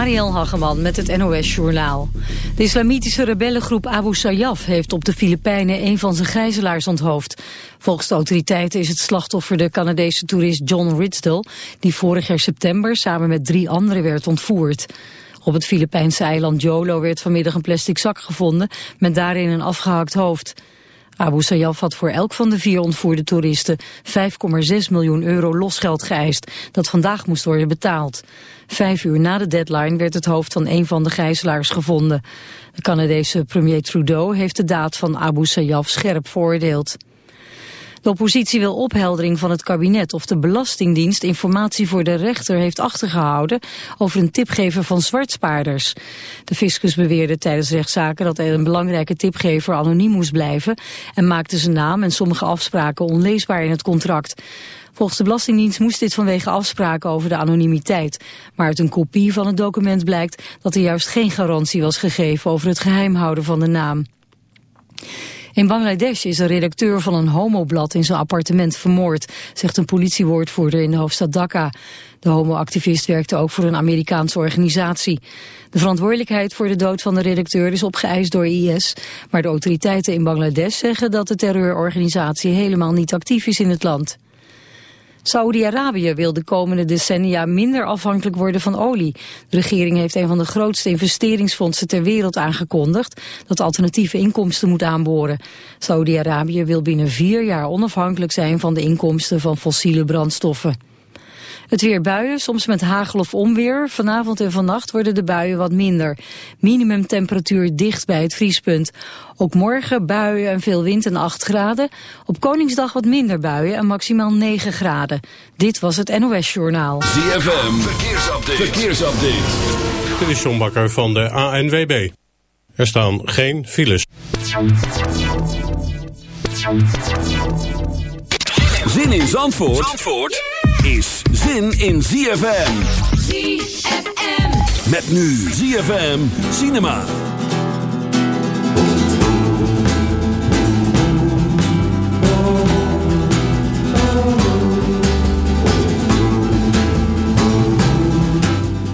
Mariel Hageman met het NOS Journaal. De islamitische rebellengroep Abu Sayyaf heeft op de Filipijnen een van zijn gijzelaars onthoofd. Volgens de autoriteiten is het slachtoffer de Canadese toerist John Ridsdale... die vorig jaar september samen met drie anderen werd ontvoerd. Op het Filipijnse eiland Jolo werd vanmiddag een plastic zak gevonden... met daarin een afgehakt hoofd. Abu Sayyaf had voor elk van de vier ontvoerde toeristen 5,6 miljoen euro losgeld geëist, dat vandaag moest worden betaald. Vijf uur na de deadline werd het hoofd van een van de gijzelaars gevonden. De Canadese premier Trudeau heeft de daad van Abu Sayyaf scherp veroordeeld. De oppositie wil opheldering van het kabinet of de Belastingdienst informatie voor de rechter heeft achtergehouden over een tipgever van zwartspaarders. De fiscus beweerde tijdens rechtszaken dat een belangrijke tipgever anoniem moest blijven en maakte zijn naam en sommige afspraken onleesbaar in het contract. Volgens de Belastingdienst moest dit vanwege afspraken over de anonimiteit. Maar uit een kopie van het document blijkt dat er juist geen garantie was gegeven over het geheimhouden van de naam. In Bangladesh is een redacteur van een homoblad in zijn appartement vermoord, zegt een politiewoordvoerder in de hoofdstad Dhaka. De homoactivist werkte ook voor een Amerikaanse organisatie. De verantwoordelijkheid voor de dood van de redacteur is opgeëist door IS, maar de autoriteiten in Bangladesh zeggen dat de terreurorganisatie helemaal niet actief is in het land. Saoedi-Arabië wil de komende decennia minder afhankelijk worden van olie. De regering heeft een van de grootste investeringsfondsen ter wereld aangekondigd dat alternatieve inkomsten moet aanboren. Saoedi-Arabië wil binnen vier jaar onafhankelijk zijn van de inkomsten van fossiele brandstoffen. Het weer buien, soms met hagel of onweer. Vanavond en vannacht worden de buien wat minder. Minimumtemperatuur dicht bij het vriespunt. Ook morgen buien en veel wind en 8 graden. Op Koningsdag wat minder buien en maximaal 9 graden. Dit was het NOS Journaal. ZFM, verkeersupdate. verkeersupdate. Dit is John Bakker van de ANWB. Er staan geen files. Zin in Zandvoort? Zandvoort? Is zin in ZFM. ZFM. Met nu ZFM Cinema.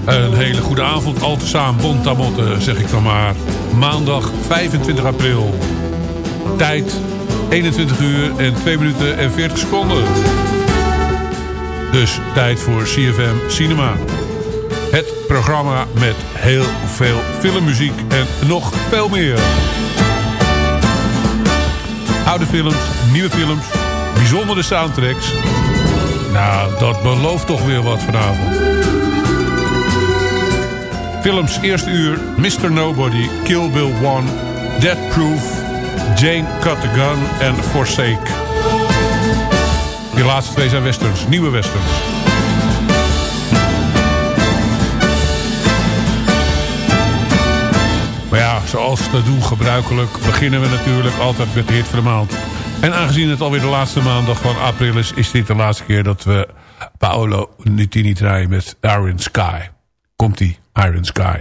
Een hele goede avond, al tezamen bontamotte, zeg ik dan maar. Maandag 25 april. Tijd 21 uur en 2 minuten en 40 seconden. Dus tijd voor CFM Cinema. Het programma met heel veel filmmuziek en nog veel meer. Oude films, nieuwe films, bijzondere soundtracks. Nou, dat belooft toch weer wat vanavond. Films eerste uur, Mr. Nobody, Kill Bill 1, Dead Proof, Jane Cut the Gun en Forsake. Die laatste twee zijn westerns, nieuwe westerns. Maar ja, zoals te doen gebruikelijk beginnen we natuurlijk altijd met de hit van de maand. En aangezien het alweer de laatste maandag van april is... is dit de laatste keer dat we Paolo Nutini draaien met Iron Sky. Komt-ie, Iron Sky.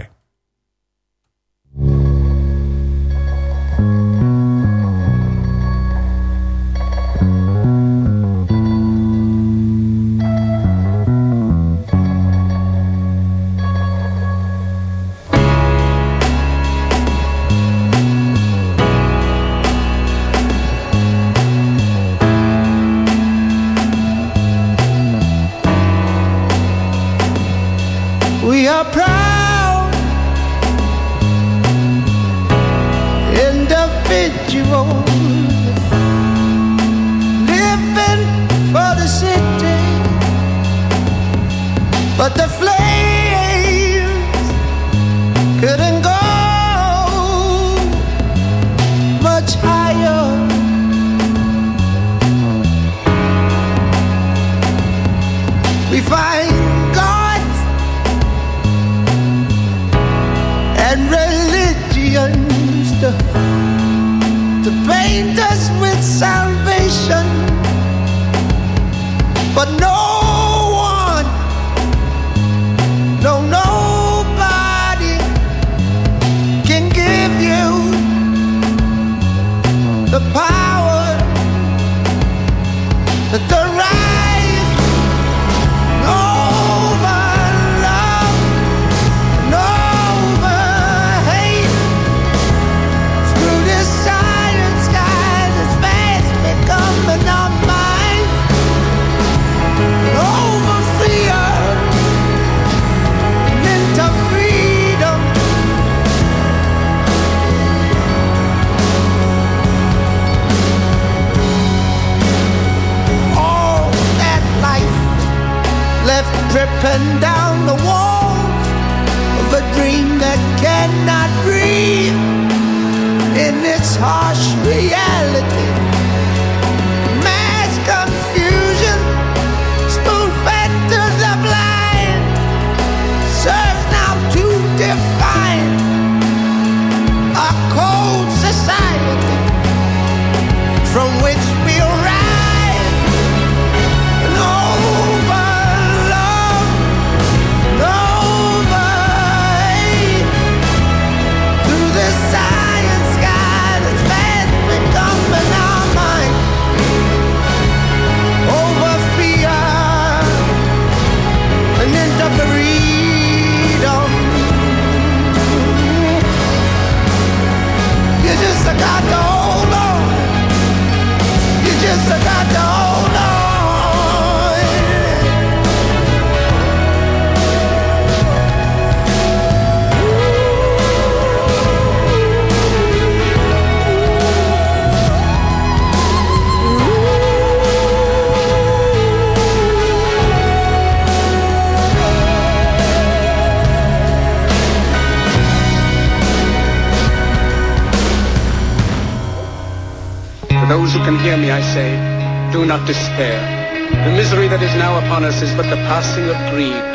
Us is but the passing of greed,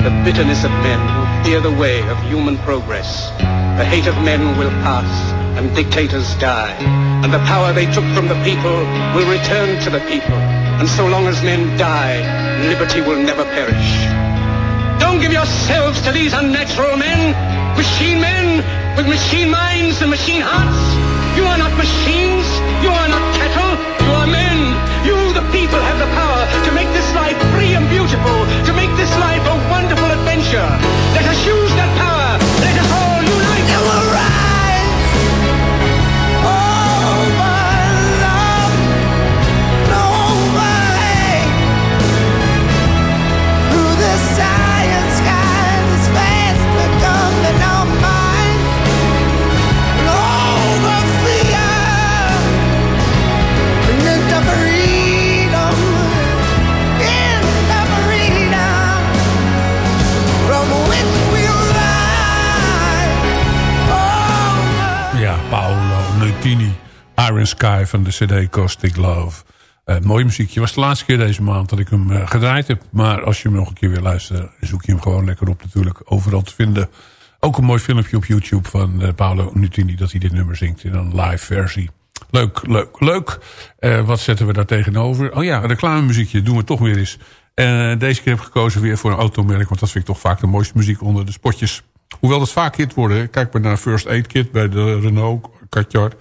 the bitterness of men who fear the way of human progress. The hate of men will pass, and dictators die, and the power they took from the people will return to the people. And so long as men die, liberty will never perish. Don't give yourselves to these unnatural men, machine men with machine minds and machine hearts. You are not machines. You are not cattle. You are men. You, the people, have the power to make this life free and beautiful, to make this life van de CD Caustic Love. Eh, mooi muziekje. was de laatste keer deze maand dat ik hem eh, gedraaid heb. Maar als je hem nog een keer wil luisteren... zoek je hem gewoon lekker op natuurlijk. Overal te vinden. Ook een mooi filmpje op YouTube van eh, Paolo Nutini... dat hij dit nummer zingt in een live versie. Leuk, leuk, leuk. Wat zetten we daar tegenover? Oh ja, een reclamemuziekje doen we toch weer eens. Deze keer heb ik gekozen weer voor een automerk... want dat vind ik toch vaak de mooiste muziek onder de spotjes. Hoewel dat vaak hit worden. Kijk maar naar First Aid Kit bij de Renault Katjar.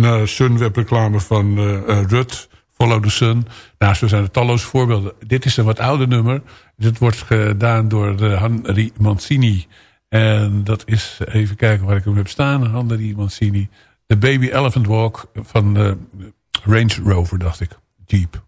Naar Sunweb reclame van eh, eh, Rut. Follow the Sun. Nou, zo zijn er talloze voorbeelden. Dit is een wat ouder nummer. Dit wordt gedaan door de Henri Mancini. En dat is, even kijken waar ik hem heb staan. Henri Mancini. De Baby Elephant Walk van Range Rover, dacht ik. Jeep.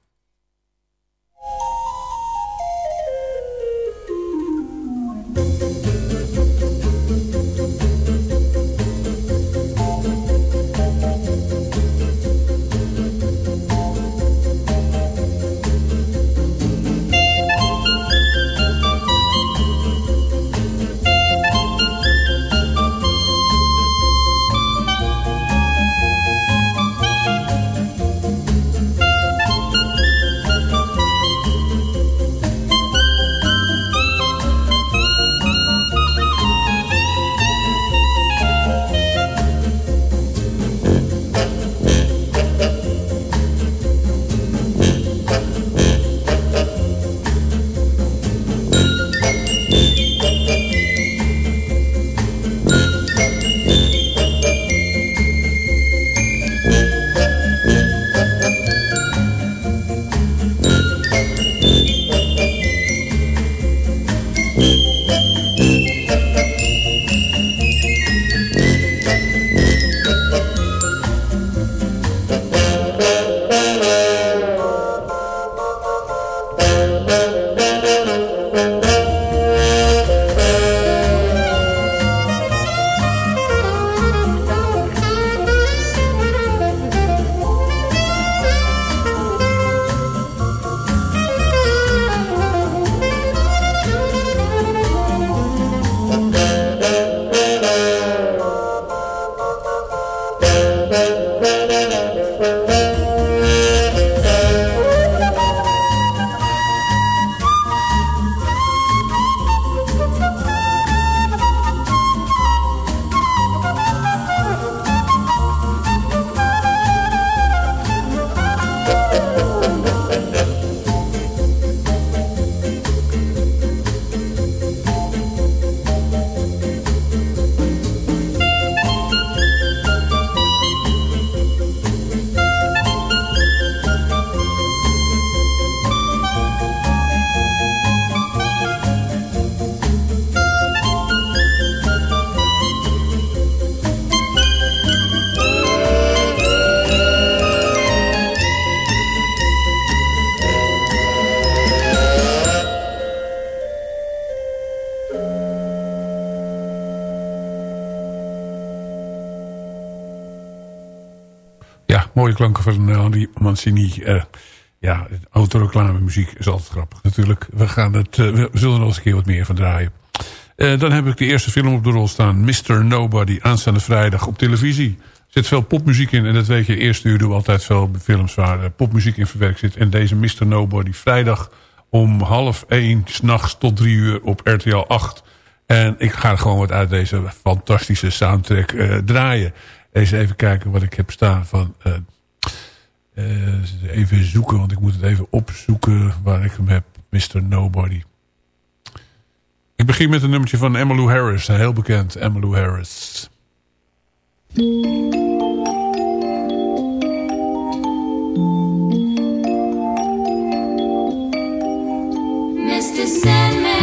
Mooie klanken van uh, Henri Mancini. Uh, ja, autoreclame muziek is altijd grappig natuurlijk. We, gaan het, uh, we zullen er nog eens een keer wat meer van draaien. dan heb ik de eerste film op de rol staan. Mr. Nobody, aanstaande vrijdag op televisie. Er zit veel popmuziek in. En dat weet je, eerste uur doen we altijd veel films waar popmuziek in verwerkt zit. En deze Mr. Nobody, vrijdag om half één, s'nachts tot drie uur op RTL 8. En ik ga gewoon wat uit deze fantastische soundtrack draaien. Eens even kijken wat ik heb staan van... even zoeken, want ik moet het even opzoeken waar ik hem heb. Mr. Nobody. Ik begin met een nummertje van Emmylou Harris. Heel bekend, Emmylou Harris. Mr. Sandman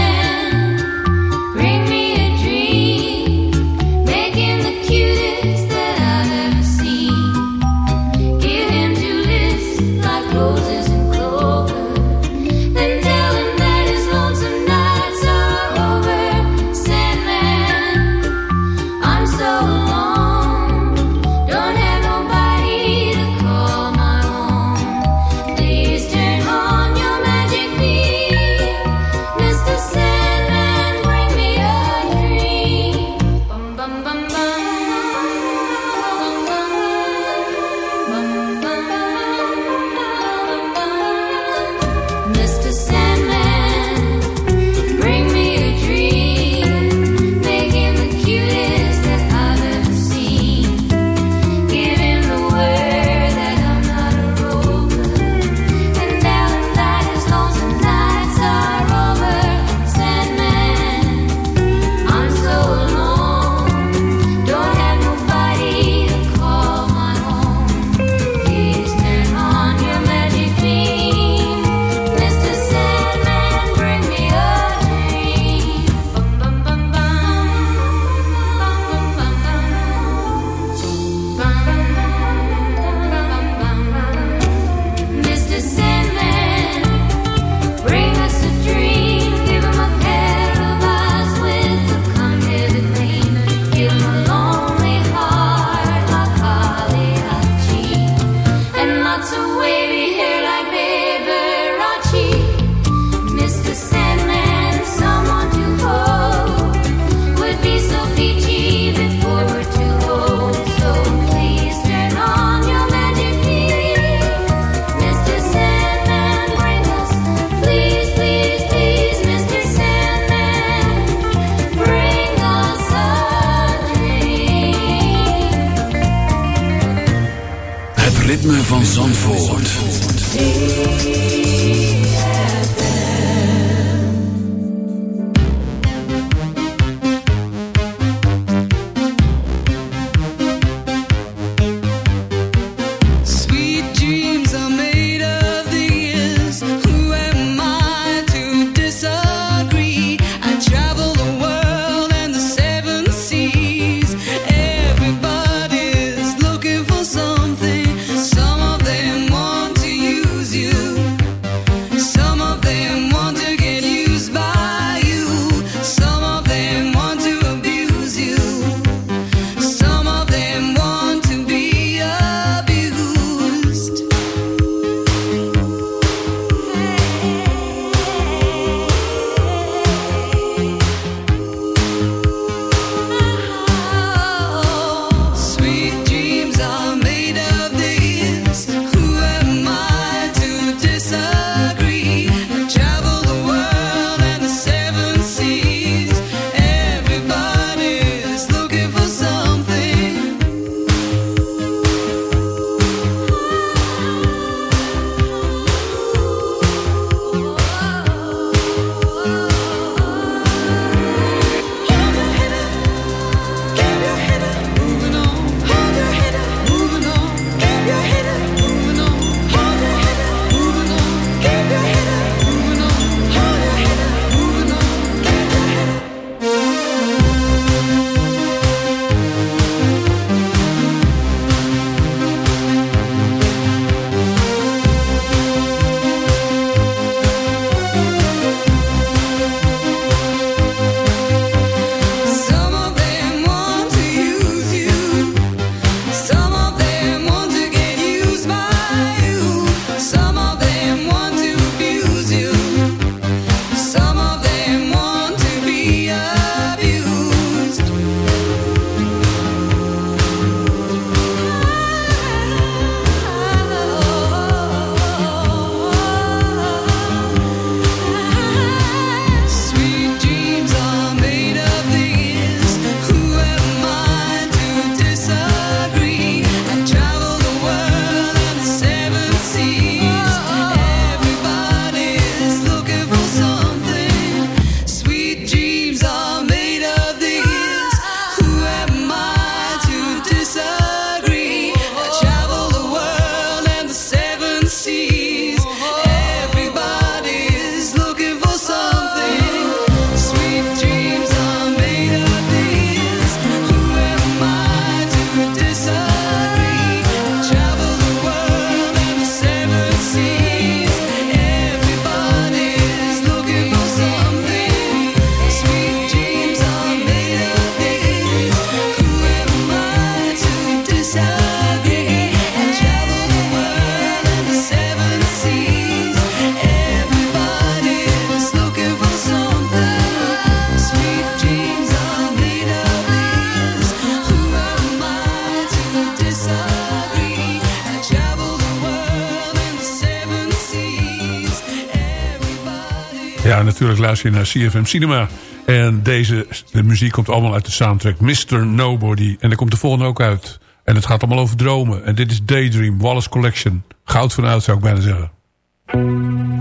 luister je naar CFM Cinema. En deze de muziek komt allemaal uit de soundtrack Mr. Nobody. En daar komt de volgende ook uit. En het gaat allemaal over dromen. En dit is Daydream, Wallace Collection. Goud van oud zou ik bijna zeggen.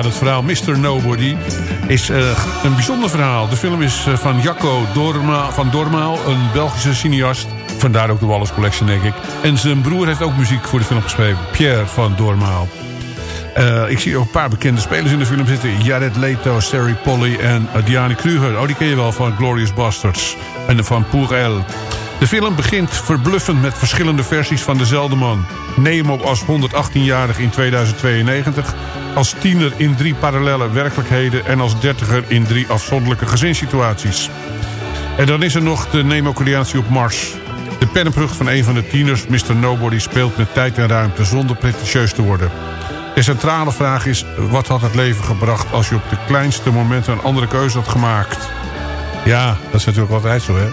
Ja, dat verhaal Mr. Nobody is uh, een bijzonder verhaal. De film is uh, van Jacco Dorma, van Dormaal, een Belgische cineast. Vandaar ook de Wallace Collection, denk ik. En zijn broer heeft ook muziek voor de film geschreven. Pierre van Dormaal. Uh, ik zie ook een paar bekende spelers in de film zitten. Jared Leto, Sari Polly en Diane Kruger. Oh, die ken je wel van Glorious Bastards. En van Pour Elle. De film begint verbluffend met verschillende versies van dezelfde man. Nemo als 118-jarig in 2092... als tiener in drie parallele werkelijkheden... en als dertiger in drie afzonderlijke gezinssituaties. En dan is er nog de Nemo-creatie op Mars. De pennenprucht van een van de tieners, Mr. Nobody... speelt met tijd en ruimte zonder pretentieus te worden. De centrale vraag is, wat had het leven gebracht... als je op de kleinste momenten een andere keuze had gemaakt? Ja, dat is natuurlijk altijd zo, hè?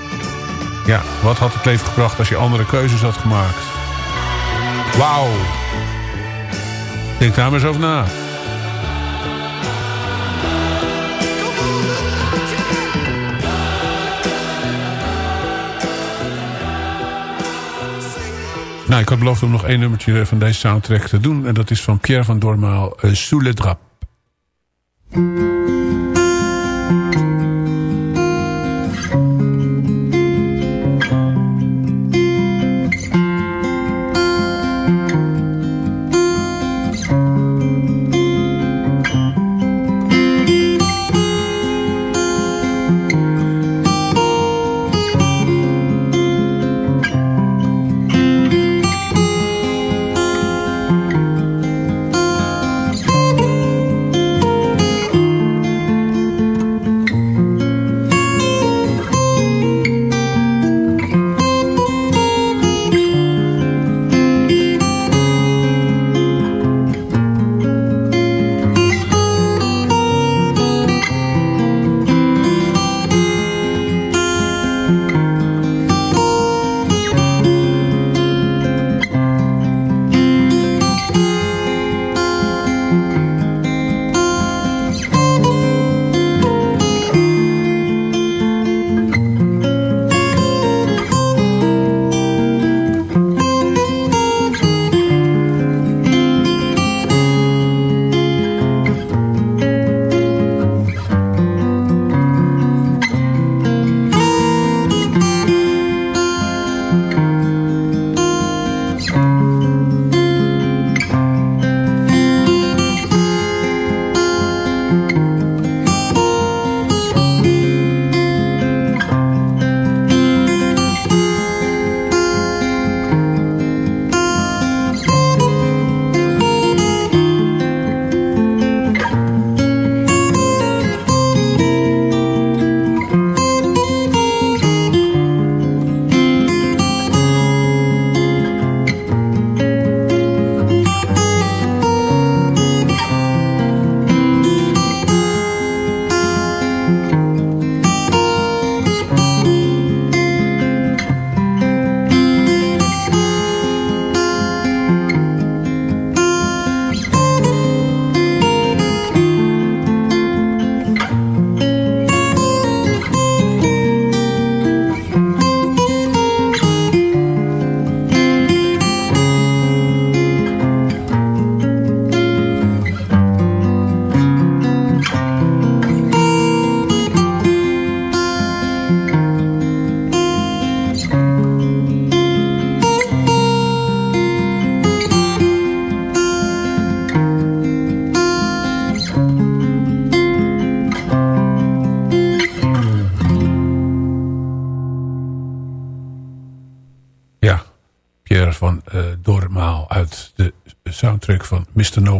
Ja, wat had het leven gebracht als je andere keuzes had gemaakt? Wauw. Denk daar maar eens over na. Nou, ik had beloofd om nog één nummertje van deze soundtrack te doen. En dat is van Pierre van Dormaal, uh, Sous le drap.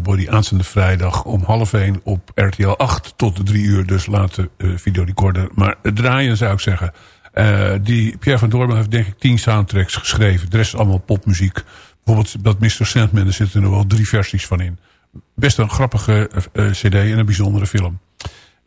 Nobody aanstaande vrijdag om half 1 op RTL 8 tot 3 uur. Dus laat de uh, videorecorder maar draaien zou ik zeggen. Uh, die Pierre van Dormen heeft denk ik 10 soundtracks geschreven. De rest is allemaal popmuziek. Bijvoorbeeld dat Mr. Sandman, daar zitten er wel drie versies van in. Best een grappige uh, cd en een bijzondere film.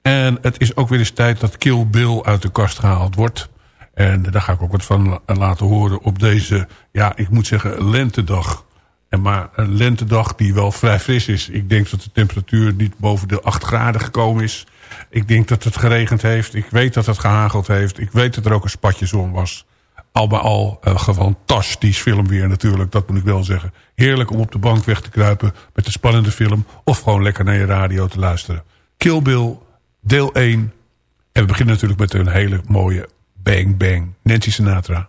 En het is ook weer eens tijd dat Kill Bill uit de kast gehaald wordt. En daar ga ik ook wat van laten horen op deze, ja, ik moet zeggen, lentedag. En maar een lentedag die wel vrij fris is. Ik denk dat de temperatuur niet boven de 8 graden gekomen is. Ik denk dat het geregend heeft. Ik weet dat het gehageld heeft. Ik weet dat er ook een spatje zon was. Al bij al uh, gewoon fantastisch film weer natuurlijk. Dat moet ik wel zeggen. Heerlijk om op de bank weg te kruipen met een spannende film. Of gewoon lekker naar je radio te luisteren. Kill Bill, deel 1. En we beginnen natuurlijk met een hele mooie Bang Bang. Nancy Sinatra.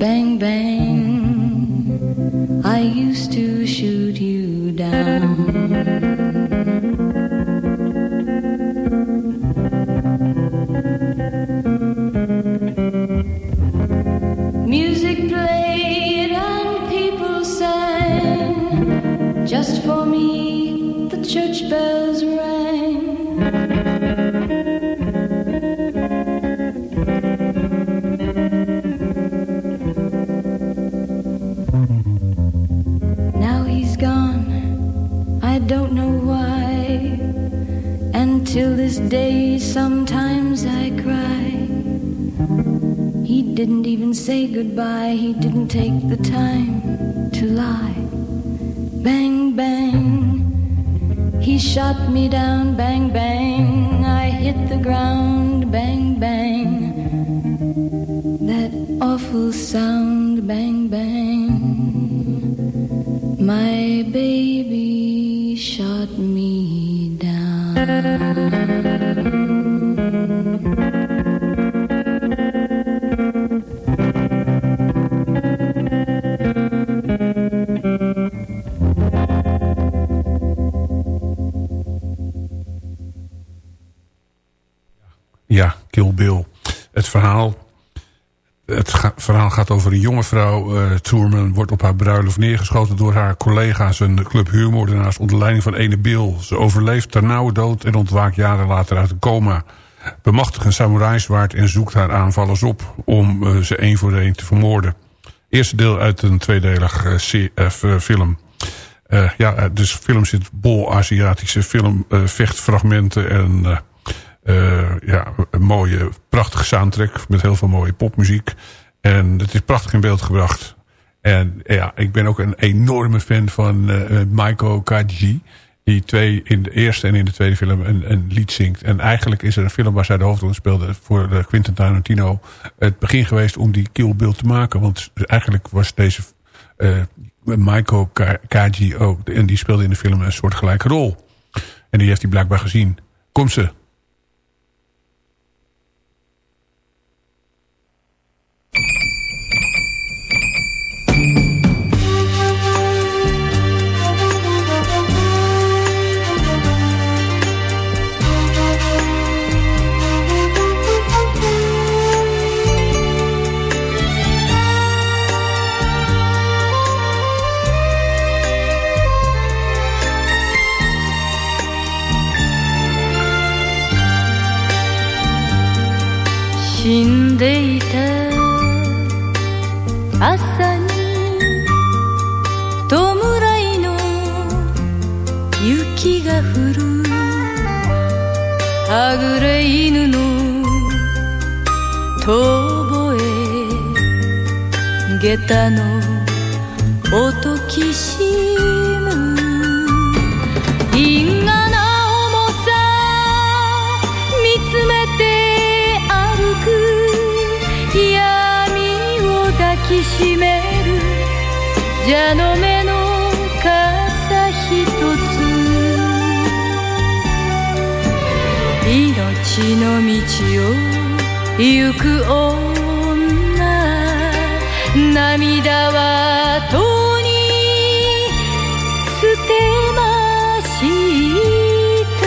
bang, bang. I used to shoot you down. Didn't even say goodbye, he didn't take the time to lie. Bang, bang, he shot me down, bang, bang. I hit the ground, bang, bang. That awful sound, bang, bang. My baby over een jonge vrouw. eh Truman wordt op haar bruiloft neergeschoten door haar collega's... een club huurmoordenaars onder leiding van ene Bill. Ze overleeft ter dood en ontwaakt jaren later uit een coma. Bemachtigt een samurai-zwaard en zoekt haar aanvallers op... om eh, ze één voor één te vermoorden. Eerste deel uit een tweedelig eh, film. Ja, dus film zit bol Aziatische film, vechtfragmenten en ja, een mooie, prachtige soundtrack met heel veel mooie popmuziek. En het is prachtig in beeld gebracht. En ja, ik ben ook een enorme fan van eh Maiko Kaji. Die twee in de eerste en in de tweede film een, een lied zingt. En eigenlijk is er een film waar zij de hoofdrol speelde voor Quentin Tarantino. Het begin geweest om die Kill Bill te maken. Want eigenlijk was deze eh Maiko Ka- Kaji ook. En die speelde in de film een soort gelijke rol. En die heeft hij blijkbaar gezien. Kom ze. 下駄の。音きしむ。因果な重さ見つめて歩く。闇を抱きしめる。蛇の目の傘ひとつ。命の道を行く女。涙はとに捨てました。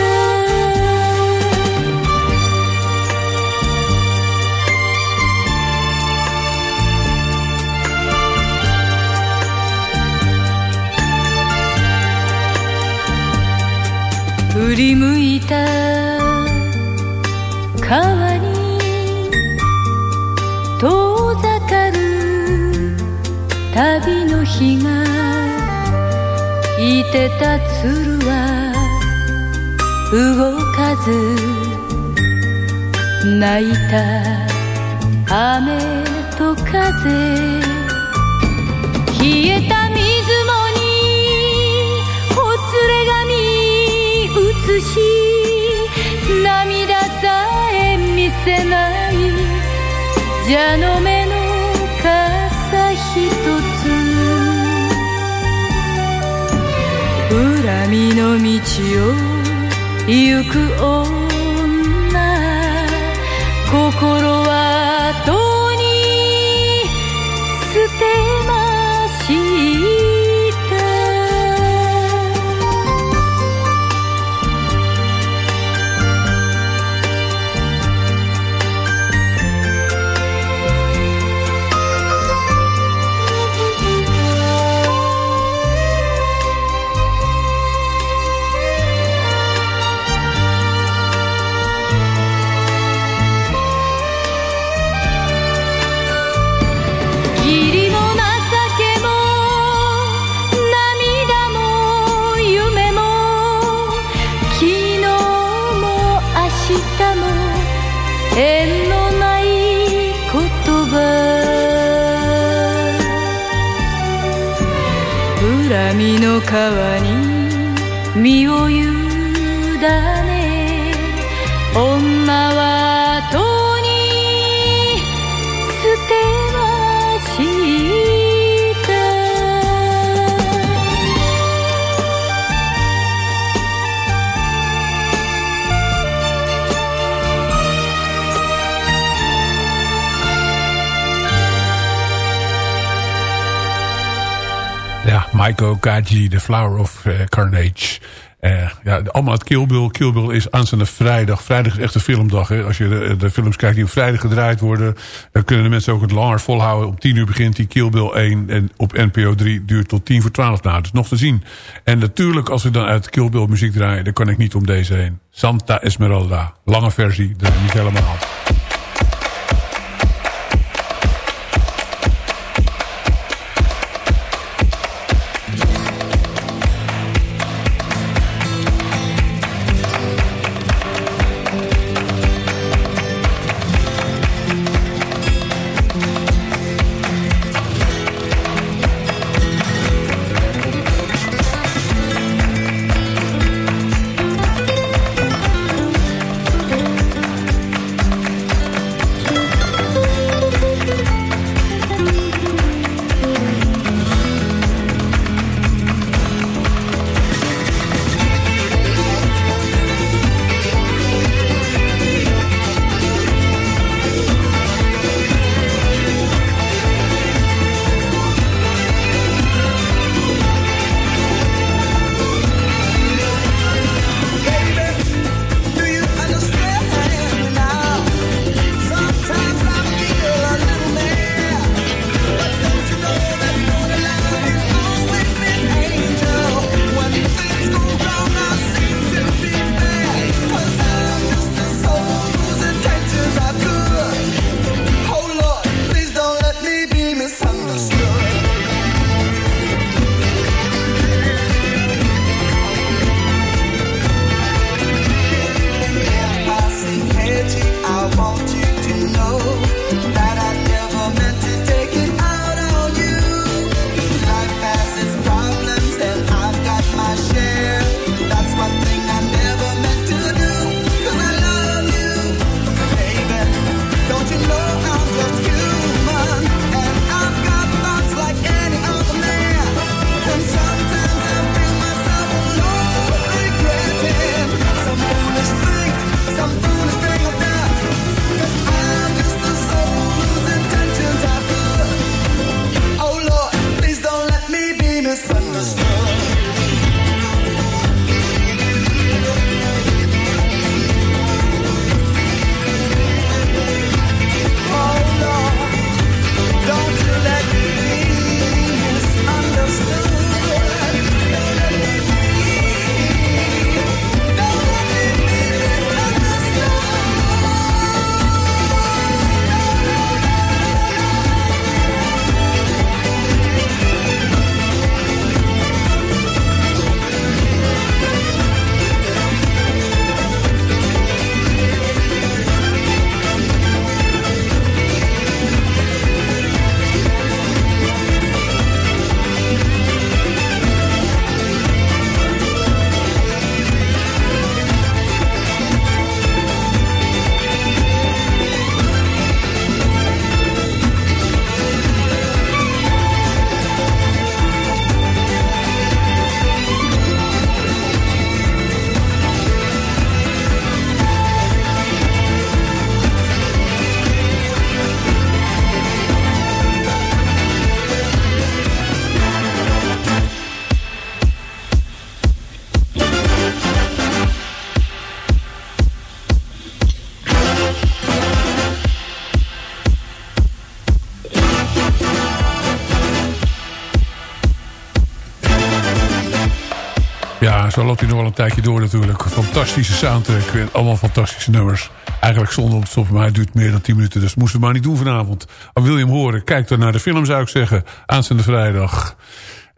振り向いた川に遠ざ旅の日がいてた鶴は動かず泣いた雨と風。冷えた水もにほつれ髪映し涙さえ見せない。蛇の目闇の道を行く女川に身を委 Michael Kaji, The Flower of uh, Carnage. Uh, ja, allemaal het Kill Bill. Kill Bill is aanstaande vrijdag. Vrijdag is echt een filmdag. Hè. Als je de, films kijkt die op vrijdag gedraaid worden... dan kunnen de mensen ook het langer volhouden. Om 10 uur begint die Kill Bill 1. En op NPO 3 duurt tot 10 voor 12 na. Dus nog te zien. En natuurlijk, als we dan uit Kill Bill muziek draaien... dan kan ik niet om deze heen. Santa Esmeralda. Lange versie. Dat is niet helemaal. Ja, zo loopt nog wel een tijdje door natuurlijk. Fantastische soundtrack. Allemaal fantastische nummers. Eigenlijk zonder om te stoppen, maar het duurt meer dan 10 minuten. Dus moesten we maar niet doen vanavond. Maar wil je hem horen, kijk dan naar de film zou ik zeggen. Aanstaande vrijdag.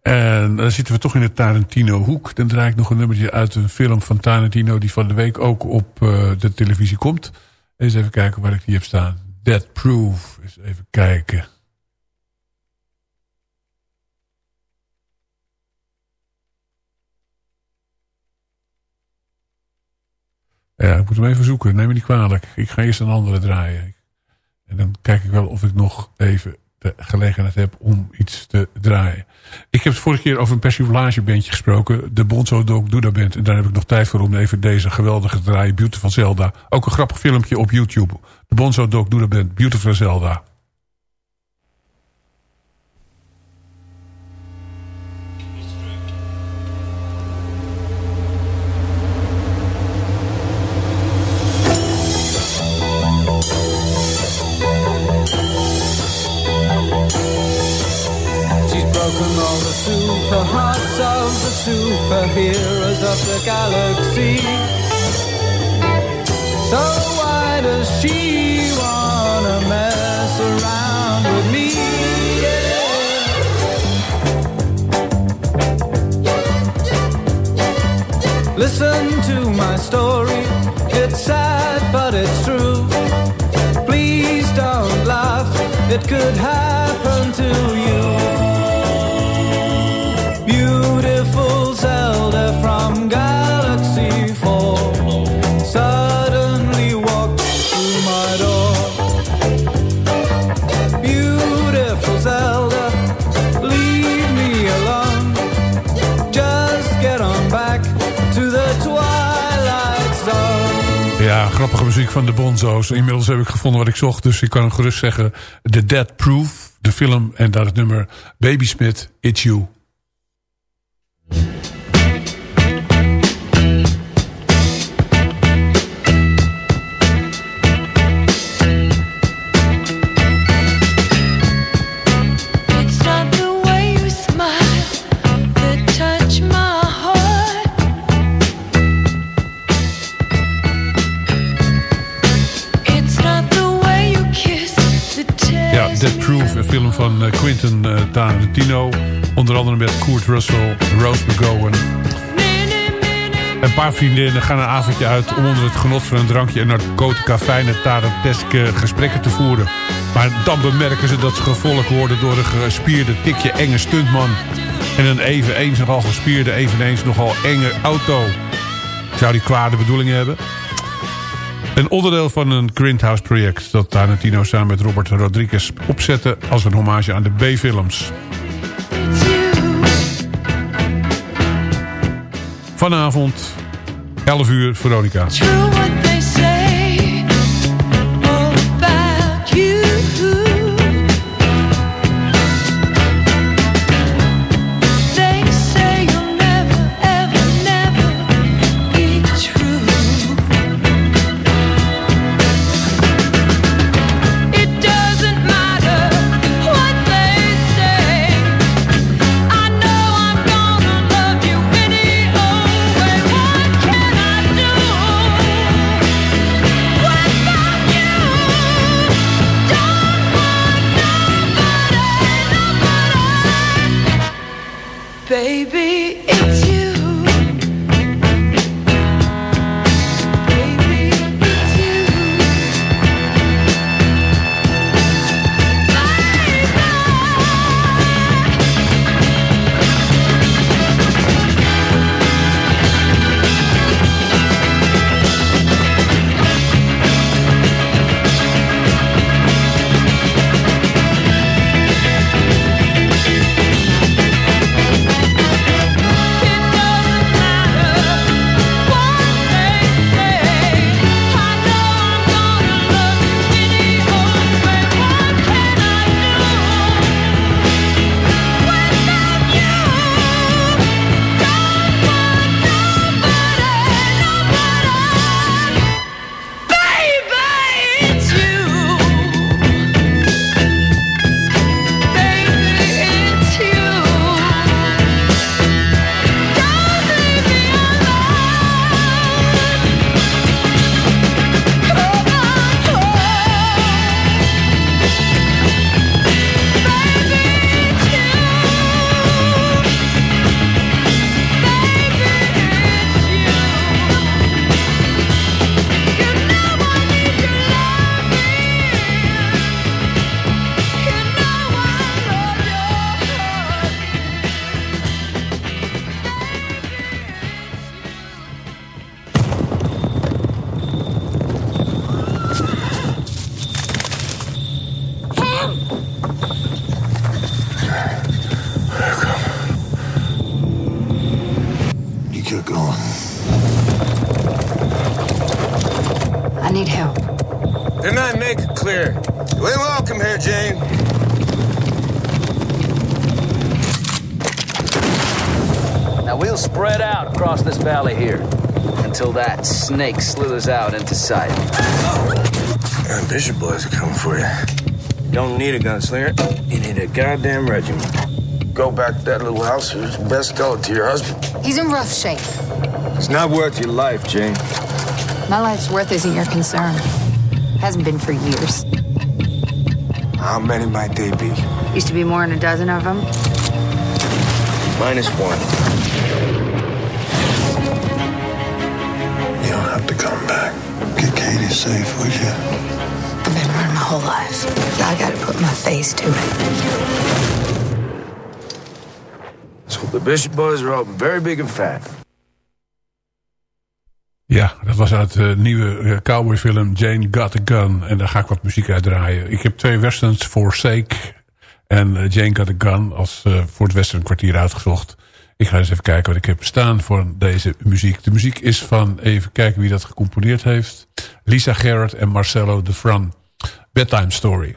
En dan zitten we toch in het Tarantino hoek. Dan draai ik nog een nummertje uit een film van Tarantino... die van de week ook op uh, de televisie komt. Eens even kijken waar ik die heb staan. Dead Proof. Eens even kijken. Ja, ik moet hem even zoeken. Neem me niet kwalijk. Ik ga eerst een andere draaien. En dan kijk ik wel of ik nog even de gelegenheid heb om iets te draaien. Ik heb het vorige keer over een persiflagebandje gesproken. De Bonzo Dog Duda Band. En daar heb ik nog tijd voor om even deze geweldige draaien. Beautiful Zelda. Ook een grappig filmpje op YouTube. De Bonzo Dog Duda Band. Beautiful Zelda. Superheroes of the galaxy. So why does she wanna mess around with me? Listen to my story. It's sad, but it's true. Please don't laugh. It could happen to you. Grappige muziek van de Bonzo's. Inmiddels heb ik gevonden wat ik zocht, dus ik kan gerust zeggen... The Dead Proof, de film en daar het nummer Baby Smith, It's You. Quentin eh, Tarantino. Onder andere met Kurt Russell, Rose McGowan. Een paar vriendinnen gaan een avondje uit om onder het genot van een drankje en narcotica fijne taranteske gesprekken te voeren. Maar dan bemerken ze dat ze gevolgd worden door een gespierde, tikje enge stuntman. En een eveneens nogal gespierde, eveneens nogal enge auto. Zou die kwade bedoelingen hebben? Een onderdeel van een Grindhouse project dat Tarantino samen met Robert Rodriguez opzette als een hommage aan de B-films. Vanavond 11 uur Veronica. Until that snake slithers out into sight. And Bishop boys are coming for you. Don't need a gunslinger. You need a goddamn regiment. Go back to that little house. It's best tell it to your husband. He's in rough shape. It's not worth your life, Jane. My life's worth isn't your concern. Hasn't been for years. How many might they be? Used to be more than a dozen of them. Minus one. Safe, would you? I've been running my whole life. I gotta put my face to it. So the Bishop boys are all very big and fat. Ja, dat was uit de nieuwe uh, cowboyfilm Jane Got a Gun. En daar ga ik wat muziek uit draaien. Ik heb twee westerns, Forsake en uh, Jane Got a Gun... als uh, voor het western kwartier uitgezocht. Ik ga eens even kijken wat ik heb staan voor deze muziek. De muziek is van, even kijken wie dat gecomponeerd heeft... Lisa Gerrard en Marcelo de Fran. Bedtime Story.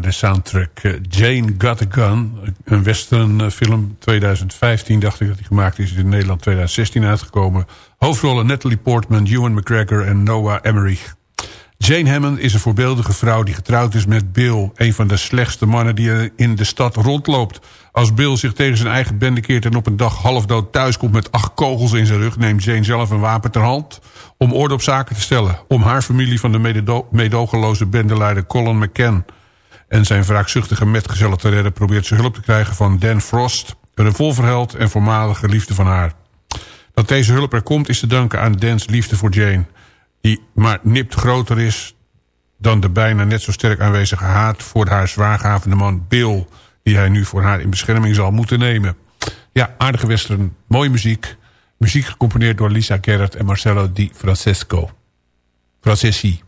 De soundtrack uh, Jane Got a Gun. Een western uh, film, 2015 dacht ik dat die gemaakt is. In Nederland 2016 uitgekomen. Hoofdrollen Natalie Portman, Ewan McGregor en Noah Emmerich. Jane Hammond is een voorbeeldige vrouw die getrouwd is met Bill. Een van de slechtste mannen die in de stad rondloopt. Als Bill zich tegen zijn eigen bende keert en op een dag halfdood thuiskomt met acht kogels in zijn rug... neemt Jane zelf een wapen ter hand om orde op zaken te stellen. Om haar familie van de meedogenloze bendeleider Colin McCann... en zijn wraakzuchtige metgezellen te redden... probeert ze hulp te krijgen van Dan Frost... een revolverheld en voormalige liefde van haar. Dat deze hulp er komt is te danken aan Dan's liefde voor Jane... die maar nipt groter is dan de bijna net zo sterk aanwezige haat... voor haar zwaargavende man Bill die hij nu voor haar in bescherming zal moeten nemen. Ja, aardige western, mooie muziek. Muziek gecomponeerd door Lisa Gerrard en Marcello Di Francesco. Francesci.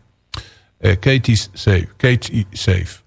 Uh, Katie's Safe. Katie Safe.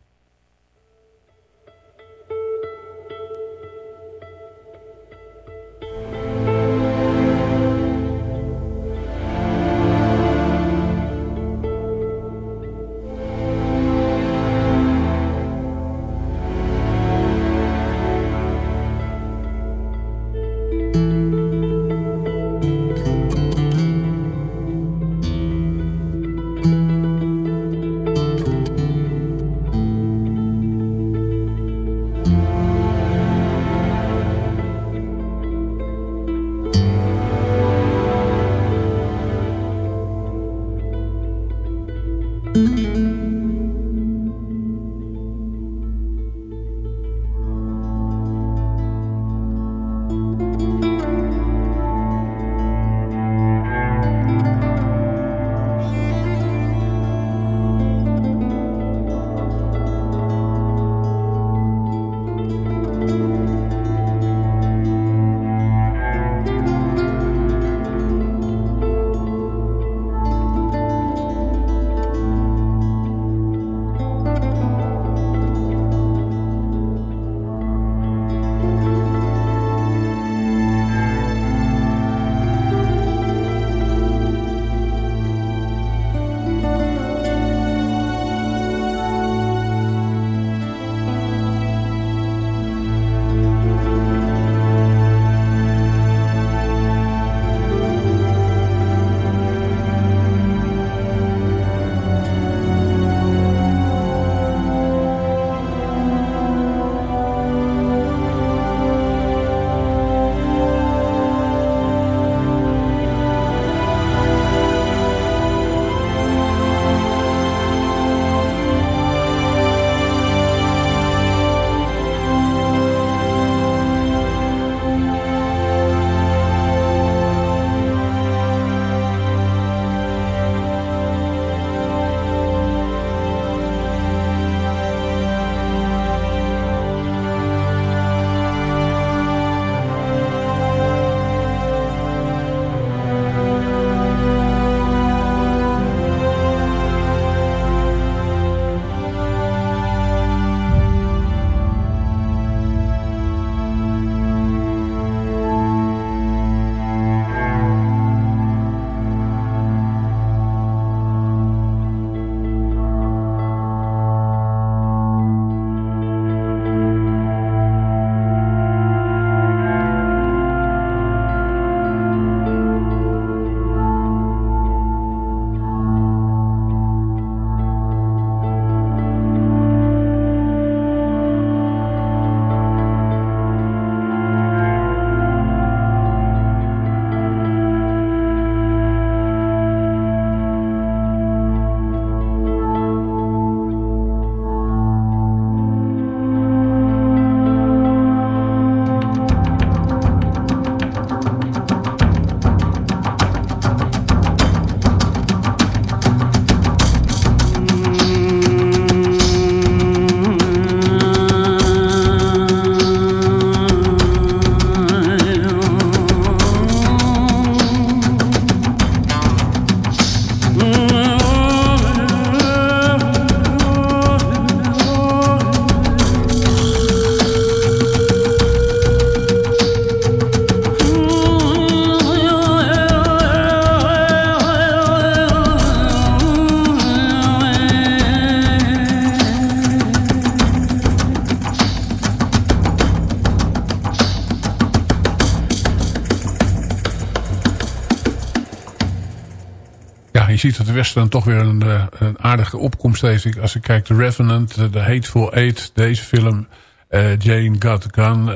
Ziet dat de western toch weer een, eh, een aardige opkomst heeft. Als ik kijk, The Revenant, The Hateful Eight, deze film... Uh, Jane Got Gun,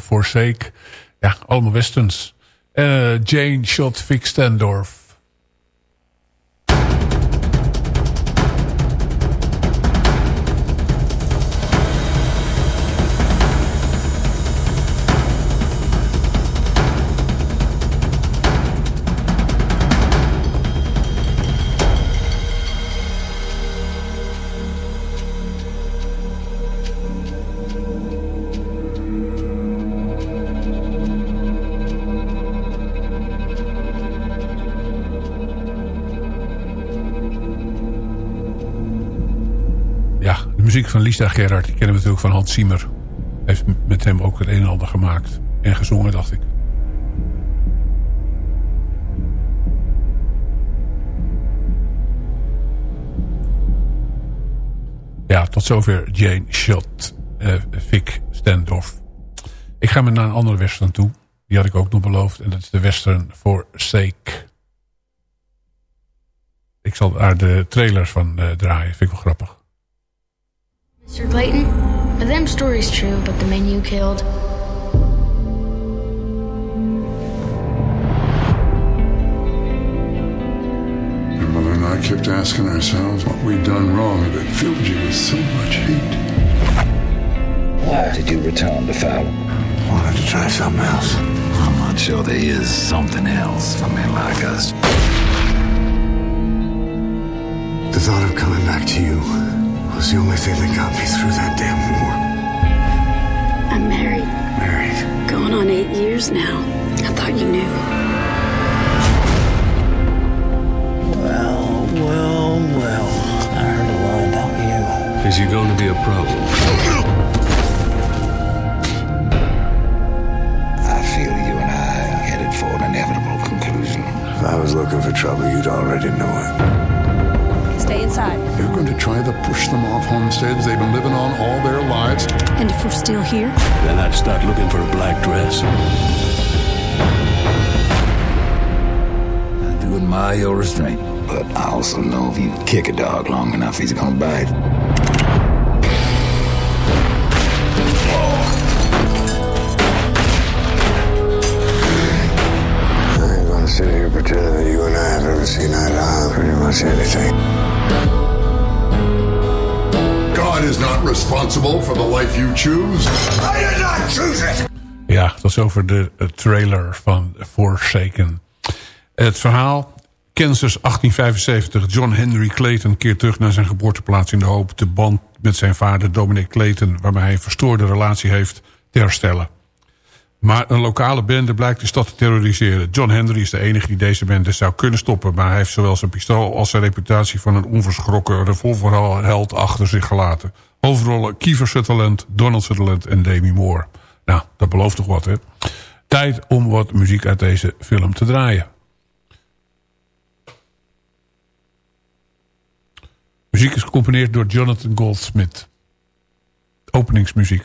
Forsake. Ja, allemaal westerns. Jane Shot Vic Stendorf. Muziek van Lisa Gerard. Die kennen we natuurlijk van Hans Zimmer. Heeft met hem ook het een en ander gemaakt. En gezongen, dacht ik. Ja, tot zover Jane Shot, uh, Vic Standoff. Ik ga me naar een andere western toe. Die had ik ook nog beloofd. En dat is de western For Sake. Ik zal daar de trailers van uh, draaien. Vind ik wel grappig. Mr. Clayton, are them stories true But the men you killed? My mother and I kept asking ourselves what we'd done wrong that filled you with so much hate. Why did you return to Fallon? Wanted to try something else. I'm not sure there is something else for men like us. The thought of coming back to you was the only thing that got me through that damn war. I'm married. Married? Going on eight years now. I thought you knew. Well, well, well. I heard a lot about you. Is he going to be a problem? I feel you and I are headed for an inevitable conclusion. If I was looking for trouble, you'd already know it. Stay inside. You're going to try to push them off homesteads they've been living on all their lives. And if we're still here? Then I'd start looking for a black dress. I do admire your restraint, but I also know if you kick a dog long enough, he's gonna bite. I ain't gonna sit here pretending that you and I have ever seen eye to eye on pretty much anything. Is not responsible for the life you choose. I did not choose it! Ja, dat is over de trailer van Forsaken. Het verhaal... Kansas 1875. John Henry Clayton keert terug naar zijn geboorteplaats... in de hoop de band met zijn vader Dominic Clayton... waarmee hij een verstoorde relatie heeft, te herstellen. Maar een lokale bende blijkt de stad te terroriseren. John Henry is de enige die deze bende zou kunnen stoppen... maar hij heeft zowel zijn pistool als zijn reputatie... van een onverschrokken revolverheld achter zich gelaten. Hoofdrollen Kiefer Sutherland, Donald Sutherland en Demi Moore. Nou, dat belooft toch wat, hè? Tijd om wat muziek uit deze film te draaien. Muziek is gecomponeerd door Jonathan Goldsmith. Openingsmuziek.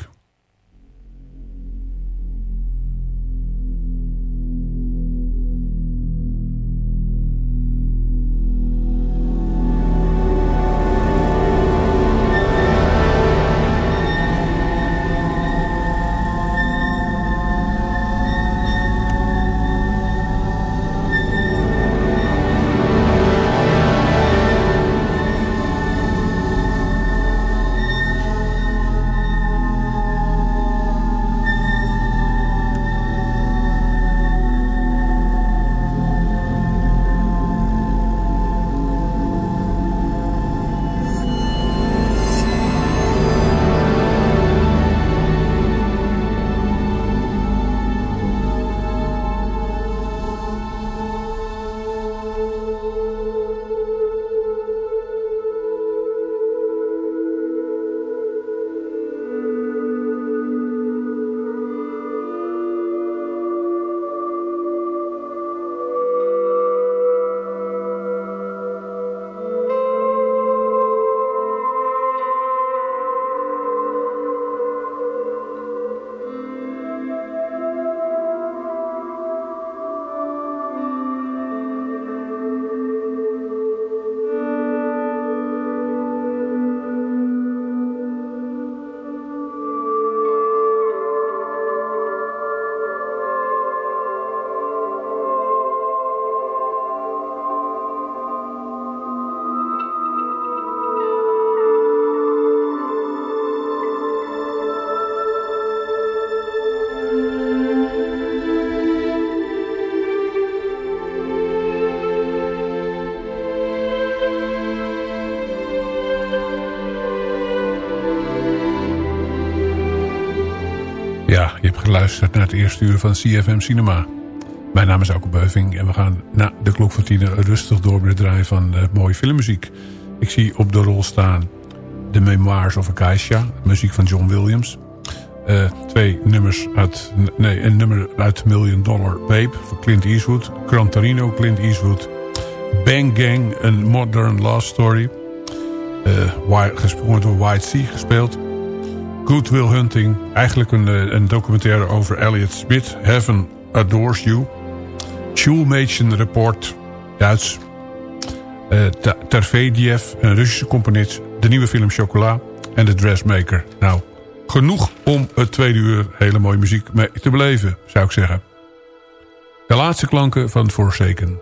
Geluisterd naar het eerste uur van CFM Cinema. Mijn naam is Auke Beuving en we gaan na de klok van tien rustig door met draaien van uh, mooie filmmuziek. Ik zie op de rol staan The Memoirs of Acacia. Muziek van John Williams. Eh, twee nummers uit... Nee, een nummer uit Million Dollar Babe van Clint Eastwood. Gran Torino, Clint Eastwood. Bang Gang, een modern love story. Uh, door White Sea gespeeld. Good Will Hunting. Eigenlijk een, een documentaire over Elliot Smith. Heaven Adores You. Schulmädchen Report. Duits. Uh, Tarvediev, een Russische componist. De nieuwe film Chocola. En The Dressmaker. Nou, genoeg om het tweede uur hele mooie muziek mee te beleven, zou ik zeggen. De laatste klanken van Forsaken.